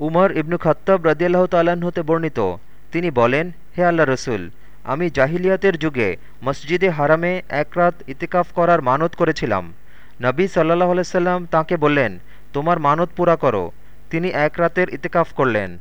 উমর ইবনু খত্তব রদিয়াল্লাহ তাল্লাহ্ন হতে বর্ণিত। তিনি বলেন, হে আল্লাহ রসুল, আমি জাহিলিয়াতের যুগে মসজিদে হারামে এক রাত ইতিকাফ করার মানত করেছিলাম। নবী সাল্লাহ আলাইসাল্লাম তাঁকে বললেন, তোমার মানত পুরা করো। তিনি এক রাতের ইতিকাফ করলেন।